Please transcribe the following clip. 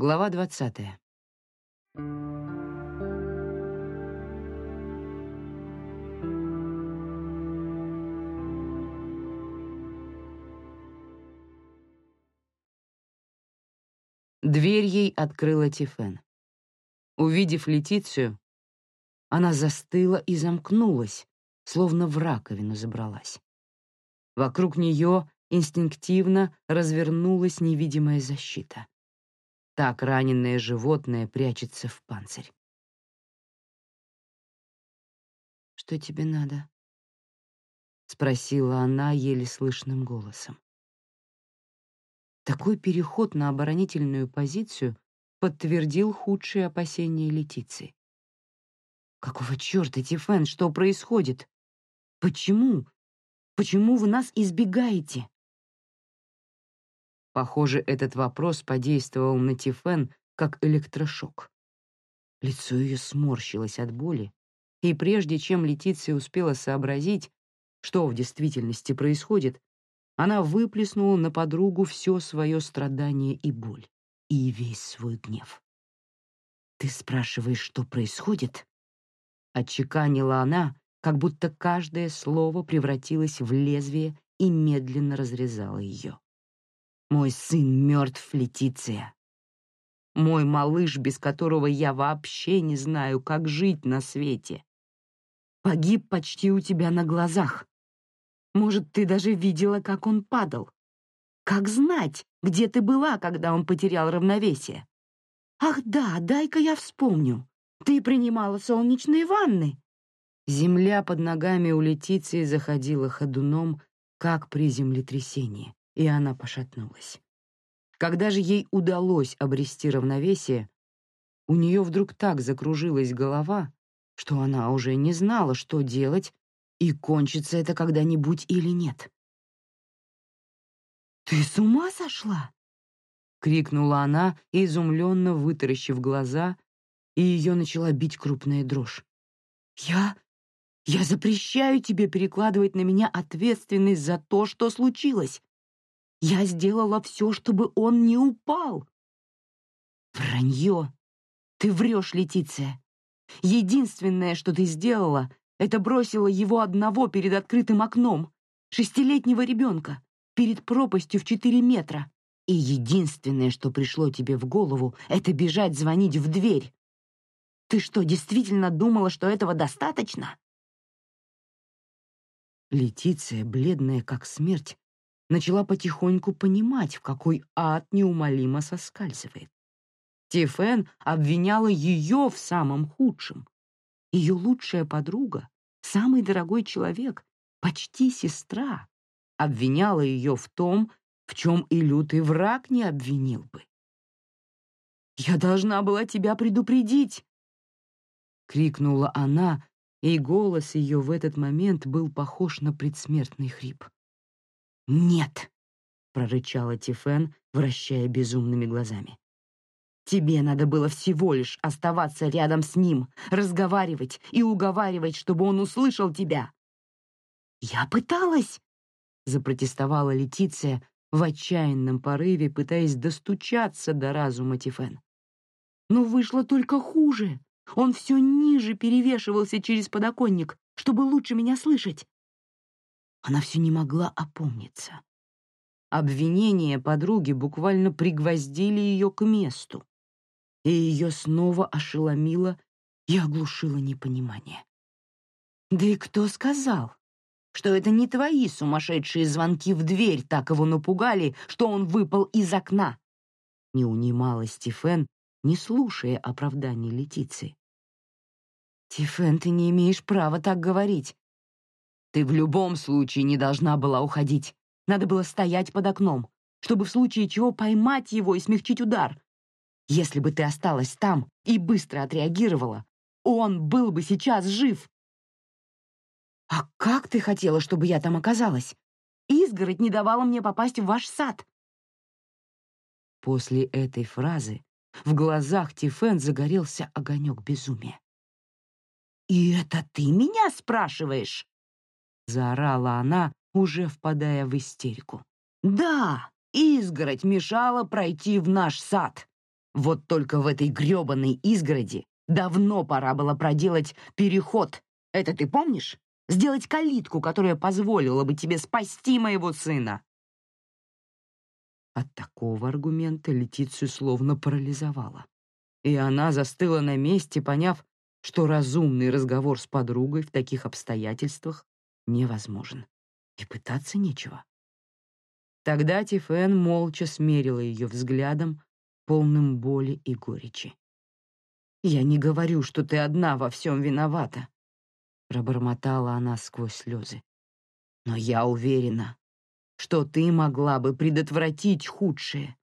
Глава двадцатая. Дверь ей открыла Тифен. Увидев Летицию, она застыла и замкнулась, словно в раковину забралась. Вокруг нее инстинктивно развернулась невидимая защита. Так раненое животное прячется в панцирь. «Что тебе надо?» — спросила она еле слышным голосом. Такой переход на оборонительную позицию подтвердил худшие опасения Летиции. «Какого черта, Тифен, что происходит? Почему? Почему вы нас избегаете?» Похоже, этот вопрос подействовал на Тифен как электрошок. Лицо ее сморщилось от боли, и прежде чем Летиция успела сообразить, что в действительности происходит, она выплеснула на подругу все свое страдание и боль, и весь свой гнев. «Ты спрашиваешь, что происходит?» Отчеканила она, как будто каждое слово превратилось в лезвие и медленно разрезало ее. Мой сын мертв, Летиция. Мой малыш, без которого я вообще не знаю, как жить на свете. Погиб почти у тебя на глазах. Может, ты даже видела, как он падал. Как знать, где ты была, когда он потерял равновесие? Ах да, дай-ка я вспомню. Ты принимала солнечные ванны. Земля под ногами у Летиции заходила ходуном, как при землетрясении и она пошатнулась. Когда же ей удалось обрести равновесие, у нее вдруг так закружилась голова, что она уже не знала, что делать, и кончится это когда-нибудь или нет. «Ты с ума сошла?» — крикнула она, изумленно вытаращив глаза, и ее начала бить крупная дрожь. «Я... я запрещаю тебе перекладывать на меня ответственность за то, что случилось. Я сделала все, чтобы он не упал. Вранье. Ты врешь, Летиция. Единственное, что ты сделала, это бросила его одного перед открытым окном, шестилетнего ребенка, перед пропастью в четыре метра. И единственное, что пришло тебе в голову, это бежать звонить в дверь. Ты что, действительно думала, что этого достаточно? Летиция, бледная как смерть, начала потихоньку понимать, в какой ад неумолимо соскальзывает. Тифен обвиняла ее в самом худшем. Ее лучшая подруга, самый дорогой человек, почти сестра, обвиняла ее в том, в чем и лютый враг не обвинил бы. «Я должна была тебя предупредить!» — крикнула она, и голос ее в этот момент был похож на предсмертный хрип. «Нет!» — прорычала Тифен, вращая безумными глазами. «Тебе надо было всего лишь оставаться рядом с ним, разговаривать и уговаривать, чтобы он услышал тебя». «Я пыталась!» — запротестовала Летиция в отчаянном порыве, пытаясь достучаться до разума Тифен. «Но вышло только хуже. Он все ниже перевешивался через подоконник, чтобы лучше меня слышать. Она все не могла опомниться. Обвинения подруги буквально пригвоздили ее к месту, и ее снова ошеломило и оглушило непонимание. «Да и кто сказал, что это не твои сумасшедшие звонки в дверь так его напугали, что он выпал из окна?» Не унималась Стефен, не слушая оправданий Летиции. «Тифен, ты не имеешь права так говорить. Ты в любом случае не должна была уходить. Надо было стоять под окном, чтобы в случае чего поймать его и смягчить удар. Если бы ты осталась там и быстро отреагировала, он был бы сейчас жив. А как ты хотела, чтобы я там оказалась? Изгородь не давала мне попасть в ваш сад. После этой фразы в глазах Тифен загорелся огонек безумия. «И это ты меня спрашиваешь?» Заорала она, уже впадая в истерику. «Да, изгородь мешала пройти в наш сад. Вот только в этой грёбаной изгороди давно пора было проделать переход. Это ты помнишь? Сделать калитку, которая позволила бы тебе спасти моего сына. От такого аргумента Летицию словно парализовала. И она застыла на месте, поняв, что разумный разговор с подругой в таких обстоятельствах невозможен. И пытаться нечего. Тогда Тифен молча смерила ее взглядом, полным боли и горечи. «Я не говорю, что ты одна во всем виновата», — пробормотала она сквозь слезы. «Но я уверена, что ты могла бы предотвратить худшее.